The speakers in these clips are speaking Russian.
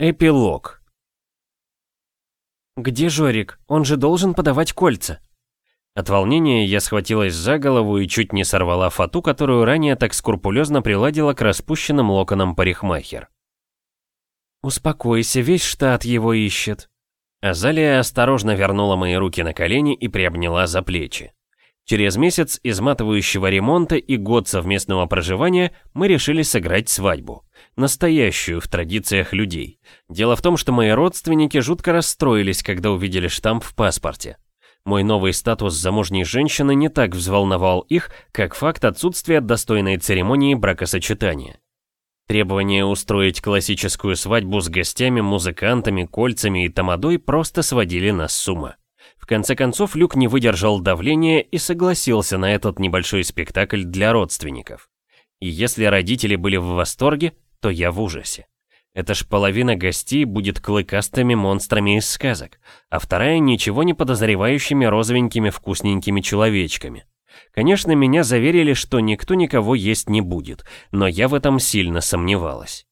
Эпилог. «Где Жорик? Он же должен подавать кольца». От волнения я схватилась за голову и чуть не сорвала фату, которую ранее так скрупулезно приладила к распущенным локонам парикмахер. «Успокойся, весь штат его ищет». Азалия осторожно вернула мои руки на колени и приобняла за плечи. Через месяц изматывающего ремонта и год совместного проживания мы решили сыграть свадьбу. Настоящую в традициях людей. Дело в том, что мои родственники жутко расстроились, когда увидели штамп в паспорте. Мой новый статус замужней женщины не так взволновал их, как факт отсутствия достойной церемонии бракосочетания. Требование устроить классическую свадьбу с гостями, музыкантами, кольцами и тамадой просто сводили нас с ума. В конце концов, Люк не выдержал давления и согласился на этот небольшой спектакль для родственников. И если родители были в восторге, то я в ужасе. Это ж половина гостей будет клыкастыми монстрами из сказок, а вторая ничего не подозревающими розовенькими вкусненькими человечками. Конечно, меня заверили, что никто никого есть не будет, но я в этом сильно сомневалась.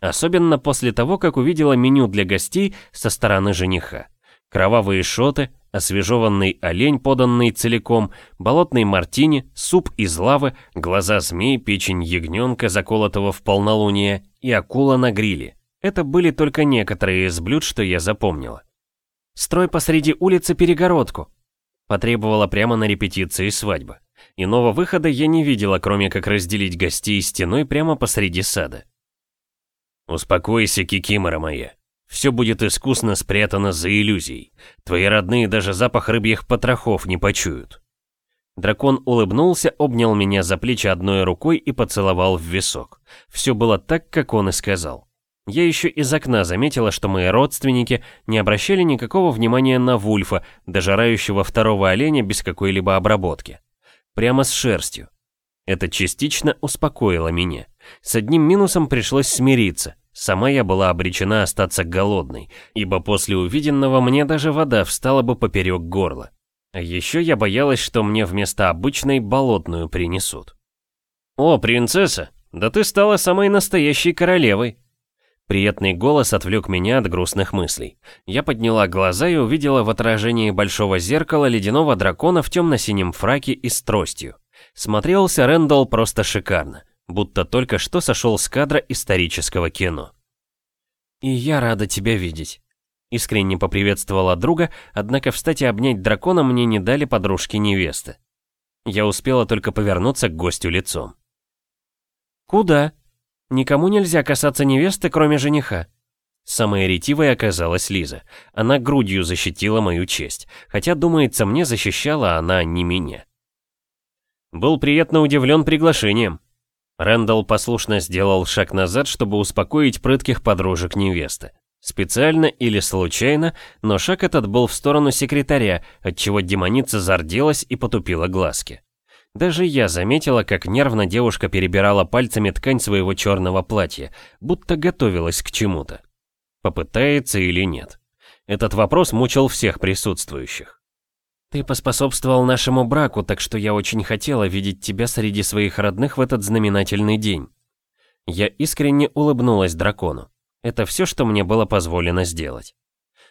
Особенно после того, как увидела меню для гостей со стороны жениха. Кровавые шоты, освежеванный олень, поданный целиком, болотный мартини, суп из лавы, глаза змей, печень ягненка, заколотого в полнолуние, и акула на гриле. Это были только некоторые из блюд, что я запомнила. «Строй посреди улицы перегородку», потребовала прямо на репетиции свадьбы. Иного выхода я не видела, кроме как разделить гостей стеной прямо посреди сада. «Успокойся, Кикимора моя», все будет искусно спрятано за иллюзией. Твои родные даже запах рыбьих потрохов не почуют. Дракон улыбнулся, обнял меня за плечи одной рукой и поцеловал в висок. Все было так, как он и сказал. Я еще из окна заметила, что мои родственники не обращали никакого внимания на Вульфа, дожирающего второго оленя без какой-либо обработки. Прямо с шерстью. Это частично успокоило меня. С одним минусом пришлось смириться. Сама я была обречена остаться голодной, ибо после увиденного мне даже вода встала бы поперек горла. А еще я боялась, что мне вместо обычной болотную принесут. «О, принцесса, да ты стала самой настоящей королевой!» Приятный голос отвлек меня от грустных мыслей. Я подняла глаза и увидела в отражении большого зеркала ледяного дракона в темно-синем фраке и с тростью. Смотрелся Рэндалл просто шикарно будто только что сошел с кадра исторического кино. «И я рада тебя видеть», — искренне поприветствовала друга, однако встать и обнять дракона мне не дали подружки невесты. Я успела только повернуться к гостю лицом. «Куда? Никому нельзя касаться невесты, кроме жениха», Самой ретивой оказалась Лиза. Она грудью защитила мою честь, хотя, думается, мне защищала она не меня. Был приятно удивлен приглашением, Рэндалл послушно сделал шаг назад, чтобы успокоить прытких подружек невесты. Специально или случайно, но шаг этот был в сторону секретаря, отчего демоница зарделась и потупила глазки. Даже я заметила, как нервно девушка перебирала пальцами ткань своего черного платья, будто готовилась к чему-то. Попытается или нет? Этот вопрос мучил всех присутствующих. Ты поспособствовал нашему браку, так что я очень хотела видеть тебя среди своих родных в этот знаменательный день. Я искренне улыбнулась дракону. Это все, что мне было позволено сделать.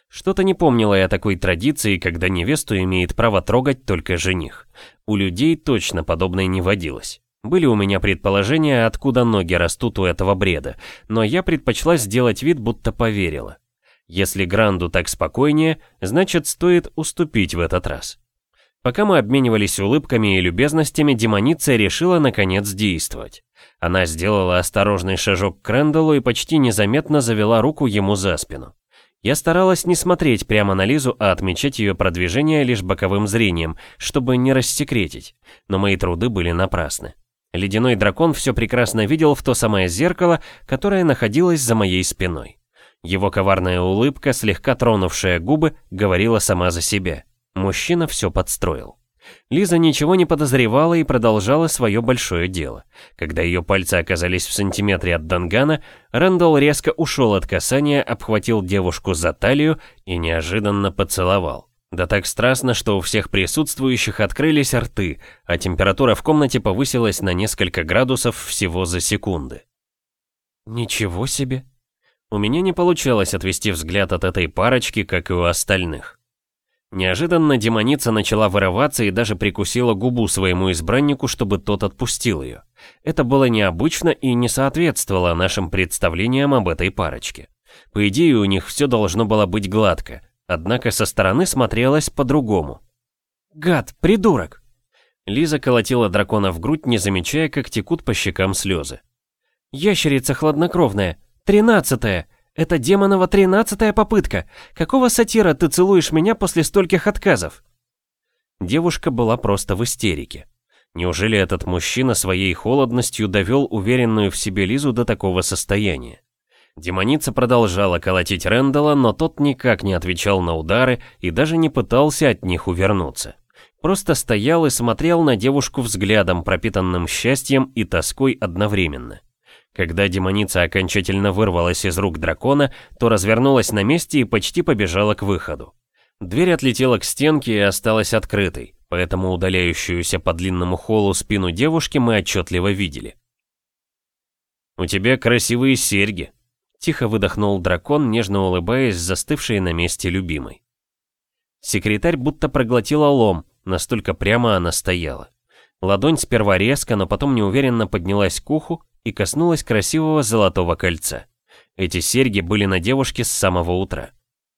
Что-то не помнила я такой традиции, когда невесту имеет право трогать только жених. У людей точно подобное не водилось. Были у меня предположения, откуда ноги растут у этого бреда, но я предпочла сделать вид, будто поверила. Если Гранду так спокойнее, значит стоит уступить в этот раз. Пока мы обменивались улыбками и любезностями, демоница решила наконец действовать. Она сделала осторожный шажок к Рэндаллу и почти незаметно завела руку ему за спину. Я старалась не смотреть прямо на Лизу, а отмечать ее продвижение лишь боковым зрением, чтобы не рассекретить, но мои труды были напрасны. Ледяной дракон все прекрасно видел в то самое зеркало, которое находилось за моей спиной. Его коварная улыбка, слегка тронувшая губы, говорила сама за себя. Мужчина все подстроил. Лиза ничего не подозревала и продолжала свое большое дело. Когда ее пальцы оказались в сантиметре от Дангана, Рэндалл резко ушел от касания, обхватил девушку за талию и неожиданно поцеловал. Да так страстно, что у всех присутствующих открылись рты, а температура в комнате повысилась на несколько градусов всего за секунды. «Ничего себе!» У меня не получалось отвести взгляд от этой парочки, как и у остальных. Неожиданно демоница начала вырываться и даже прикусила губу своему избраннику, чтобы тот отпустил ее. Это было необычно и не соответствовало нашим представлениям об этой парочке. По идее, у них все должно было быть гладко, однако со стороны смотрелось по-другому. «Гад, придурок!» Лиза колотила дракона в грудь, не замечая, как текут по щекам слезы. «Ящерица хладнокровная! Тринадцатая! Это демонова тринадцатая попытка! Какого сатира ты целуешь меня после стольких отказов?» Девушка была просто в истерике. Неужели этот мужчина своей холодностью довел уверенную в себе Лизу до такого состояния? Демоница продолжала колотить Рэндала, но тот никак не отвечал на удары и даже не пытался от них увернуться. Просто стоял и смотрел на девушку взглядом, пропитанным счастьем и тоской одновременно. Когда демоница окончательно вырвалась из рук дракона, то развернулась на месте и почти побежала к выходу. Дверь отлетела к стенке и осталась открытой, поэтому удаляющуюся по длинному холлу спину девушки мы отчетливо видели. «У тебя красивые серьги», — тихо выдохнул дракон, нежно улыбаясь, застывшей на месте любимой. Секретарь будто проглотила лом, настолько прямо она стояла. Ладонь сперва резко, но потом неуверенно поднялась к уху и коснулась красивого золотого кольца. Эти серьги были на девушке с самого утра.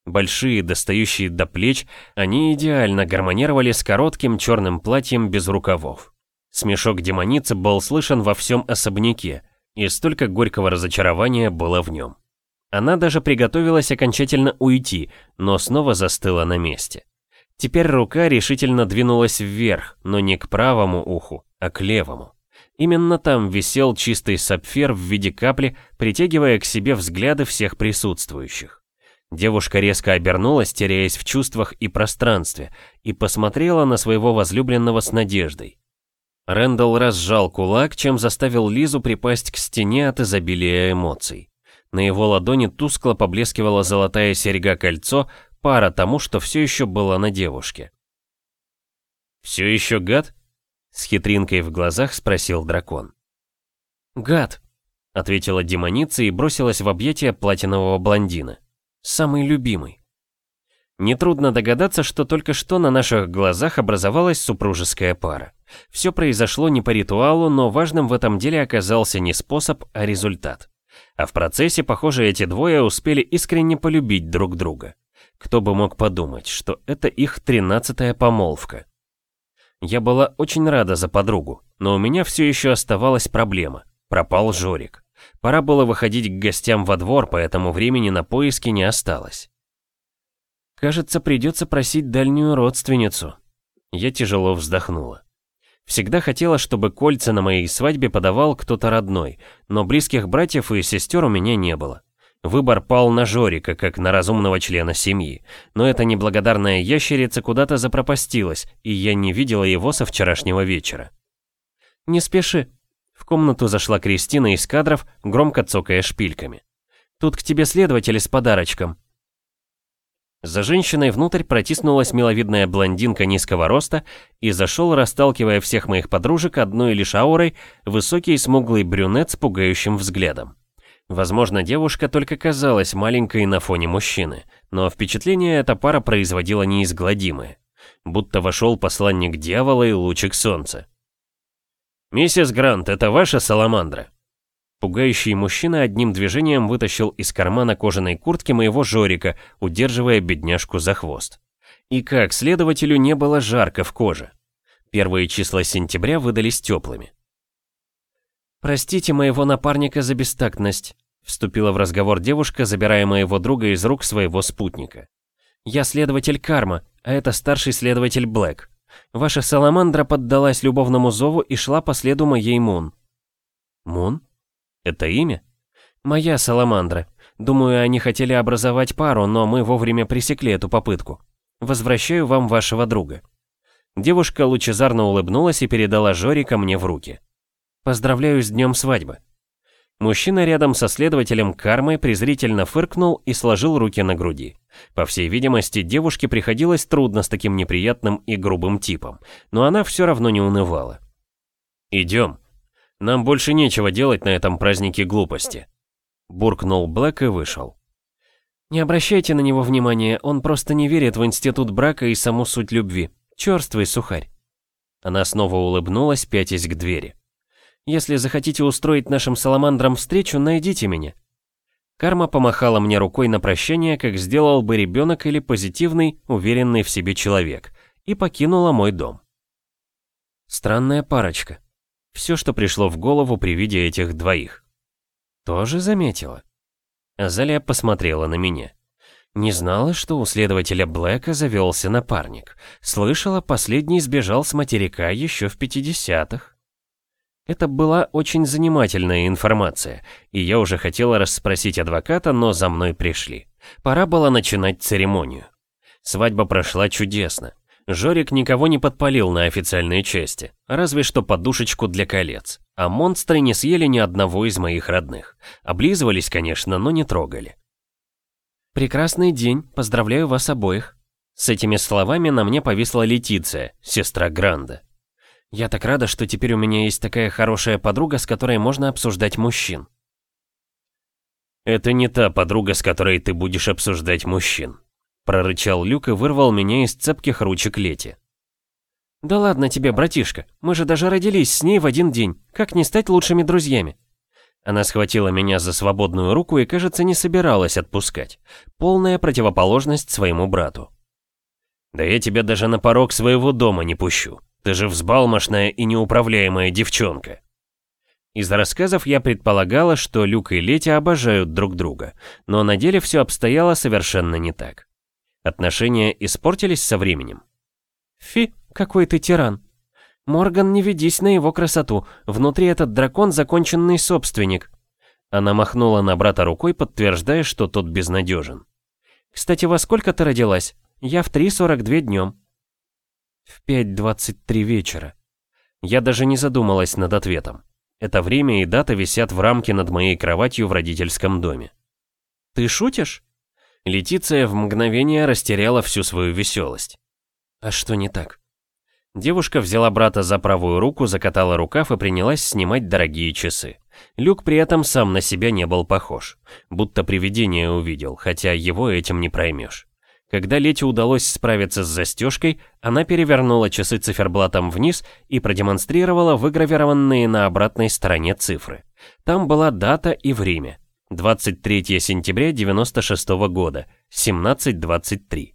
Большие, достающие до плеч, они идеально гармонировали с коротким черным платьем без рукавов. Смешок демоницы был слышен во всем особняке, и столько горького разочарования было в нем. Она даже приготовилась окончательно уйти, но снова застыла на месте. Теперь рука решительно двинулась вверх, но не к правому уху, а к левому. Именно там висел чистый сапфир в виде капли, притягивая к себе взгляды всех присутствующих. Девушка резко обернулась, теряясь в чувствах и пространстве, и посмотрела на своего возлюбленного с надеждой. Рэндалл разжал кулак, чем заставил Лизу припасть к стене от изобилия эмоций. На его ладони тускло поблескивала золотая серьга-кольцо, пара тому, что все еще было на девушке. «Все еще гад?» — с хитринкой в глазах спросил дракон. «Гад», — ответила демоница и бросилась в объятия платинового блондина. «Самый любимый». Нетрудно догадаться, что только что на наших глазах образовалась супружеская пара. Все произошло не по ритуалу, но важным в этом деле оказался не способ, а результат. А в процессе, похоже, эти двое успели искренне полюбить друг друга. Кто бы мог подумать, что это их тринадцатая помолвка. Я была очень рада за подругу, но у меня все еще оставалась проблема. Пропал Жорик. Пора было выходить к гостям во двор, поэтому времени на поиски не осталось. Кажется, придется просить дальнюю родственницу. Я тяжело вздохнула. Всегда хотела, чтобы кольца на моей свадьбе подавал кто-то родной, но близких братьев и сестер у меня не было. Выбор пал на Жорика, как на разумного члена семьи. Но эта неблагодарная ящерица куда-то запропастилась, и я не видела его со вчерашнего вечера. «Не спеши». В комнату зашла Кристина из кадров, громко цокая шпильками. «Тут к тебе следователи с подарочком». За женщиной внутрь протиснулась миловидная блондинка низкого роста и зашел, расталкивая всех моих подружек одной лишь аурой, высокий смуглый брюнет с пугающим взглядом. Возможно, девушка только казалась маленькой на фоне мужчины, но впечатление эта пара производила неизгладимое. Будто вошел посланник дьявола и лучик солнца. «Миссис Грант, это ваша саламандра?» Пугающий мужчина одним движением вытащил из кармана кожаной куртки моего Жорика, удерживая бедняжку за хвост. И как следователю не было жарко в коже. Первые числа сентября выдались теплыми. «Простите моего напарника за бестактность», — вступила в разговор девушка, забирая моего друга из рук своего спутника. «Я следователь Карма, а это старший следователь Блэк. Ваша саламандра поддалась любовному зову и шла по следу моей Мун». «Мун? Это имя?» «Моя саламандра. Думаю, они хотели образовать пару, но мы вовремя пресекли эту попытку. Возвращаю вам вашего друга». Девушка лучезарно улыбнулась и передала Жорика мне в руки. Поздравляю с днем свадьбы. Мужчина рядом со следователем кармой презрительно фыркнул и сложил руки на груди. По всей видимости, девушке приходилось трудно с таким неприятным и грубым типом, но она все равно не унывала. «Идем. Нам больше нечего делать на этом празднике глупости». буркнул Блэк и вышел. «Не обращайте на него внимания, он просто не верит в институт брака и саму суть любви. Чёрствый сухарь». Она снова улыбнулась, пятясь к двери. «Если захотите устроить нашим саламандрам встречу, найдите меня». Карма помахала мне рукой на прощание, как сделал бы ребенок или позитивный, уверенный в себе человек, и покинула мой дом. Странная парочка. Все, что пришло в голову при виде этих двоих. Тоже заметила. Азалия посмотрела на меня. Не знала, что у следователя Блэка завелся напарник. Слышала, последний сбежал с материка еще в 50-х. Это была очень занимательная информация, и я уже хотела расспросить адвоката, но за мной пришли. Пора было начинать церемонию. Свадьба прошла чудесно. Жорик никого не подпалил на официальной части, разве что подушечку для колец. А монстры не съели ни одного из моих родных. Облизывались, конечно, но не трогали. «Прекрасный день, поздравляю вас обоих». С этими словами на мне повисла Летиция, сестра Гранда. «Я так рада, что теперь у меня есть такая хорошая подруга, с которой можно обсуждать мужчин». «Это не та подруга, с которой ты будешь обсуждать мужчин», Прорычал Люк и вырвал меня из цепких ручек Лети. «Да ладно тебе, братишка, мы же даже родились с ней в один день. Как не стать лучшими друзьями?» Она схватила меня за свободную руку и, кажется, не собиралась отпускать. Полная противоположность своему брату. «Да я тебя даже на порог своего дома не пущу. Ты же взбалмошная и неуправляемая девчонка». Из рассказов я предполагала, что Люк и Лети обожают друг друга, но на деле все обстояло совершенно не так. Отношения испортились со временем? Фи, какой ты тиран. Морган, не ведись на его красоту. Внутри этот дракон законченный собственник. Она махнула на брата рукой, подтверждая, что тот безнадежен. Кстати, во сколько ты родилась? Я в 3.42 днем. В 5.23 вечера. Я даже не задумалась над ответом. Это время и дата висят в рамке над моей кроватью в родительском доме. Ты шутишь? Летиция в мгновение растеряла всю свою веселость. А что не так? Девушка взяла брата за правую руку, закатала рукав и принялась снимать дорогие часы. Люк при этом сам на себя не был похож. Будто привидение увидел, хотя его этим не проймешь. Когда Лете удалось справиться с застежкой, она перевернула часы циферблатом вниз и продемонстрировала выгравированные на обратной стороне цифры. Там была дата и время. 23 сентября 96 -го года, 17.23.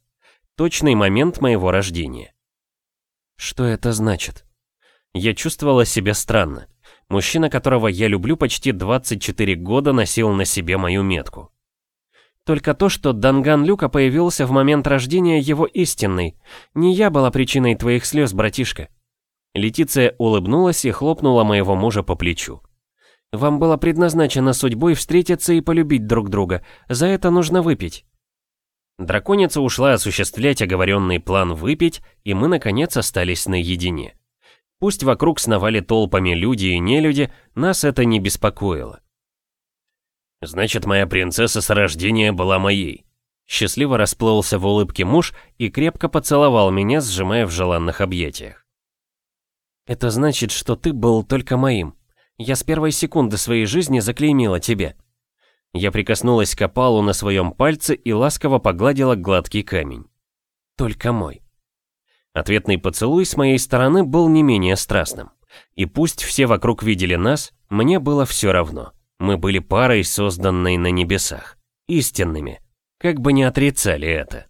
Точный момент моего рождения. Что это значит? Я чувствовала себя странно. Мужчина, которого я люблю почти 24 года, носил на себе мою метку. Только то, что Данган Люка появился в момент рождения его истинной. Не я была причиной твоих слез, братишка. Летиция улыбнулась и хлопнула моего мужа по плечу. Вам было предназначено судьбой встретиться и полюбить друг друга. За это нужно выпить». Драконица ушла осуществлять оговоренный план выпить, и мы, наконец, остались наедине. Пусть вокруг сновали толпами люди и нелюди, нас это не беспокоило. «Значит, моя принцесса с рождения была моей». Счастливо расплылся в улыбке муж и крепко поцеловал меня, сжимая в желанных объятиях. «Это значит, что ты был только моим», я с первой секунды своей жизни заклеймила тебе. Я прикоснулась к опалу на своем пальце и ласково погладила гладкий камень. Только мой. Ответный поцелуй с моей стороны был не менее страстным. И пусть все вокруг видели нас, мне было все равно. Мы были парой, созданной на небесах. Истинными. Как бы не отрицали это.